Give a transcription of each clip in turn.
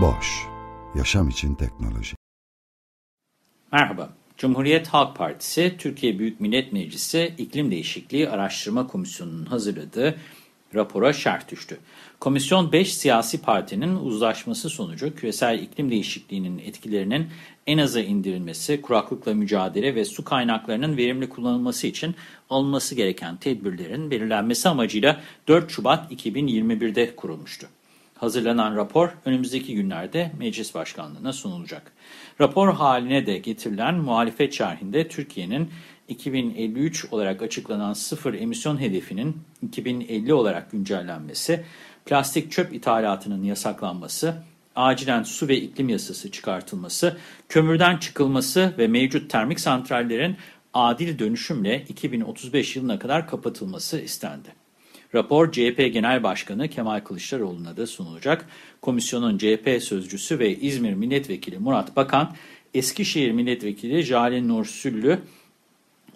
Boş, yaşam için teknoloji. Merhaba, Cumhuriyet Halk Partisi, Türkiye Büyük Millet Meclisi İklim Değişikliği Araştırma Komisyonu'nun hazırladığı rapora şerh düştü. Komisyon 5 siyasi partinin uzlaşması sonucu küresel iklim değişikliğinin etkilerinin en aza indirilmesi, kuraklıkla mücadele ve su kaynaklarının verimli kullanılması için alınması gereken tedbirlerin belirlenmesi amacıyla 4 Şubat 2021'de kurulmuştu. Hazırlanan rapor önümüzdeki günlerde meclis başkanlığına sunulacak. Rapor haline de getirilen muhalefet şerhinde Türkiye'nin 2053 olarak açıklanan sıfır emisyon hedefinin 2050 olarak güncellenmesi, plastik çöp ithalatının yasaklanması, acilen su ve iklim yasası çıkartılması, kömürden çıkılması ve mevcut termik santrallerin adil dönüşümle 2035 yılına kadar kapatılması istendi. Rapor CHP Genel Başkanı Kemal Kılıçdaroğlu'na da sunulacak. Komisyonun CHP sözcüsü ve İzmir Milletvekili Murat Bakan, Eskişehir Milletvekili Jale Nur Süllü,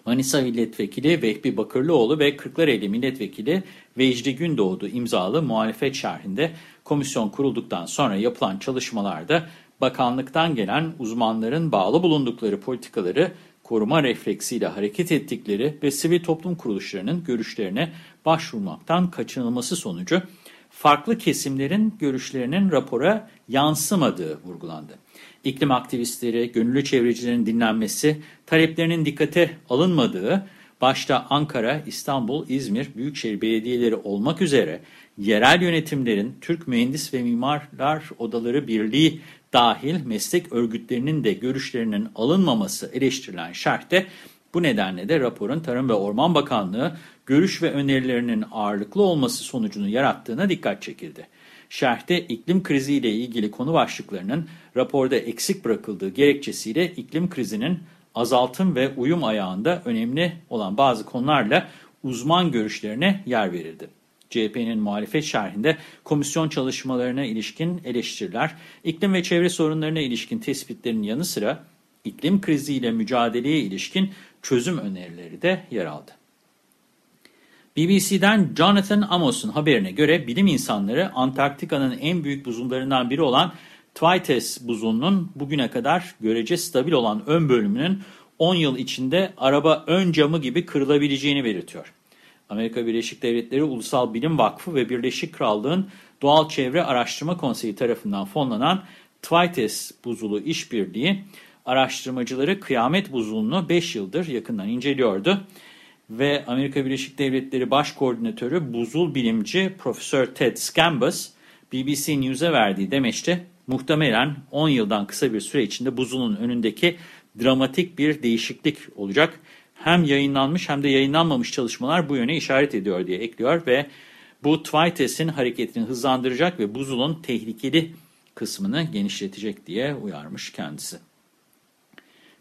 Manisa Milletvekili Vehbi Bakırlıoğlu ve Kırklareli Milletvekili Vecdi Gündoğdu imzalı muhalefet şerhinde komisyon kurulduktan sonra yapılan çalışmalarda bakanlıktan gelen uzmanların bağlı bulundukları politikaları koruma refleksiyle hareket ettikleri ve sivil toplum kuruluşlarının görüşlerine başvurmaktan kaçınılması sonucu farklı kesimlerin görüşlerinin rapora yansımadığı vurgulandı. İklim aktivistleri, gönüllü çevrecilerin dinlenmesi, taleplerinin dikkate alınmadığı, başta Ankara, İstanbul, İzmir, Büyükşehir Belediyeleri olmak üzere yerel yönetimlerin Türk Mühendis ve Mimarlar Odaları Birliği dahil meslek örgütlerinin de görüşlerinin alınmaması eleştirilen şerhte bu nedenle de raporun Tarım ve Orman Bakanlığı görüş ve önerilerinin ağırlıklı olması sonucunu yarattığına dikkat çekildi. Şerhte iklim krizi ile ilgili konu başlıklarının raporda eksik bırakıldığı gerekçesiyle iklim krizinin azaltım ve uyum ayağında önemli olan bazı konularla uzman görüşlerine yer verildi. CHP'nin muhalefet şerhinde komisyon çalışmalarına ilişkin eleştiriler, iklim ve çevre sorunlarına ilişkin tespitlerin yanı sıra iklim kriziyle mücadeleye ilişkin çözüm önerileri de yer aldı. BBC'den Jonathan Amos'un haberine göre bilim insanları Antarktika'nın en büyük buzullarından biri olan Twites buzulunun bugüne kadar görece stabil olan ön bölümünün 10 yıl içinde araba ön camı gibi kırılabileceğini belirtiyor. Amerika Birleşik Devletleri Ulusal Bilim Vakfı ve Birleşik Krallığın Doğal Çevre Araştırma Konseyi tarafından fonlanan Twites Buzulu İşbirliği araştırmacıları kıyamet buzulunu 5 yıldır yakından inceliyordu. Ve Amerika Birleşik Devletleri Baş Koordinatörü buzul bilimci Profesör Ted Scambus BBC News'e verdiği demeçte muhtemelen 10 yıldan kısa bir süre içinde buzulun önündeki dramatik bir değişiklik olacak hem yayınlanmış hem de yayınlanmamış çalışmalar bu yöne işaret ediyor diye ekliyor ve bu Twites'in hareketini hızlandıracak ve buzulun tehlikeli kısmını genişletecek diye uyarmış kendisi.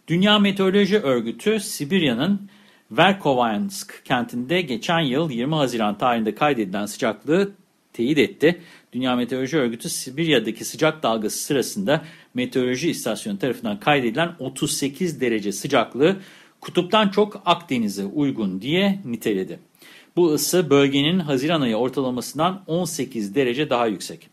Dünya Meteoroloji Örgütü Sibirya'nın Verkovansk kentinde geçen yıl 20 Haziran tarihinde kaydedilen sıcaklığı teyit etti. Dünya Meteoroloji Örgütü Sibirya'daki sıcak dalgası sırasında meteoroloji istasyonu tarafından kaydedilen 38 derece sıcaklığı kutuptan çok Akdeniz'e uygun diye niteledi. Bu ısı bölgenin Haziran ayı ortalamasından 18 derece daha yüksek.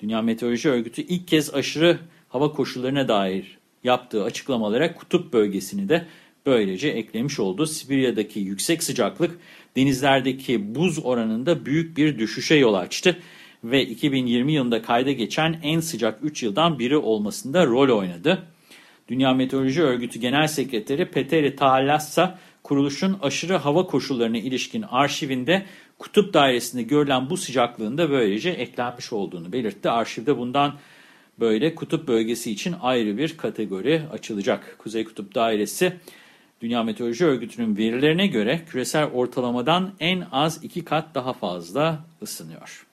Dünya Meteoroloji Örgütü ilk kez aşırı hava koşullarına dair yaptığı açıklamalara kutup bölgesini de böylece eklemiş oldu. Sibirya'daki yüksek sıcaklık denizlerdeki buz oranında büyük bir düşüşe yol açtı ve 2020 yılında kayda geçen en sıcak 3 yıldan biri olmasında rol oynadı. Dünya Meteoroloji Örgütü Genel Sekreteri Peter Taalassa, kuruluşun aşırı hava koşullarına ilişkin arşivinde kutup dairesinde görülen bu sıcaklığın da böylece eklenmiş olduğunu belirtti. Arşivde bundan böyle kutup bölgesi için ayrı bir kategori açılacak. Kuzey Kutup Dairesi, Dünya Meteoroloji Örgütü'nün verilerine göre küresel ortalamadan en az iki kat daha fazla ısınıyor.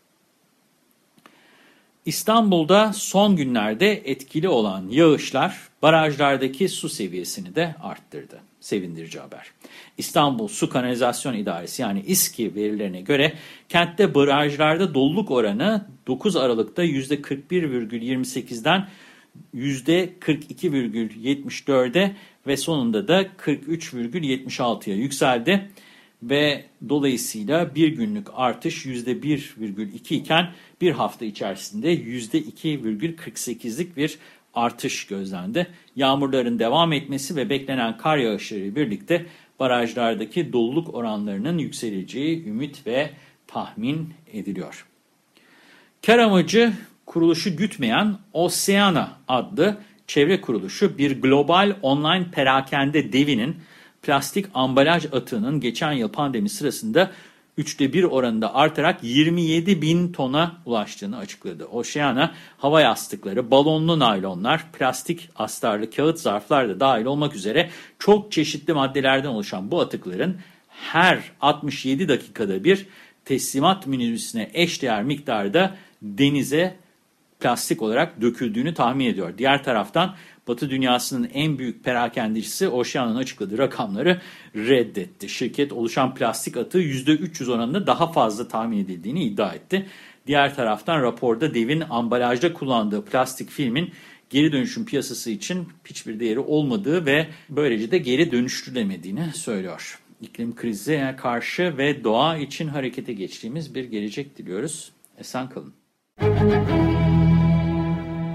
İstanbul'da son günlerde etkili olan yağışlar barajlardaki su seviyesini de arttırdı. Sevindirici haber. İstanbul Su Kanalizasyon İdaresi yani İSKİ verilerine göre kentte barajlarda doluluk oranı 9 Aralık'ta %41,28'den %42,74'e ve sonunda da 43,76'ya yükseldi ve dolayısıyla bir günlük artış %1,2 iken bir hafta içerisinde %2,48'lik bir artış gözlendi. Yağmurların devam etmesi ve beklenen kar yağışları birlikte barajlardaki doluluk oranlarının yükseleceği ümit ve tahmin ediliyor. Kar amacı kuruluşu gütmeyen Oceana adlı çevre kuruluşu bir global online perakende devinin plastik ambalaj atığının geçen yıl pandemi sırasında üçte bir oranında artarak 27 bin tona ulaştığını açıkladı. Oceana hava yastıkları, balonlu naylonlar, plastik astarlı kağıt zarflar da dahil olmak üzere çok çeşitli maddelerden oluşan bu atıkların her 67 dakikada bir teslimat minibüsüne eşdeğer miktarda denize plastik olarak döküldüğünü tahmin ediyor. Diğer taraftan Batı dünyasının en büyük perakendecisi Ocean'ın açıkladığı rakamları reddetti. Şirket oluşan plastik atığı %300 oranında daha fazla tahmin edildiğini iddia etti. Diğer taraftan raporda devin ambalajda kullandığı plastik filmin geri dönüşüm piyasası için hiçbir değeri olmadığı ve böylece de geri dönüştürülemediğini söylüyor. İklim krizine karşı ve doğa için harekete geçtiğimiz bir gelecek diliyoruz. Esen kalın.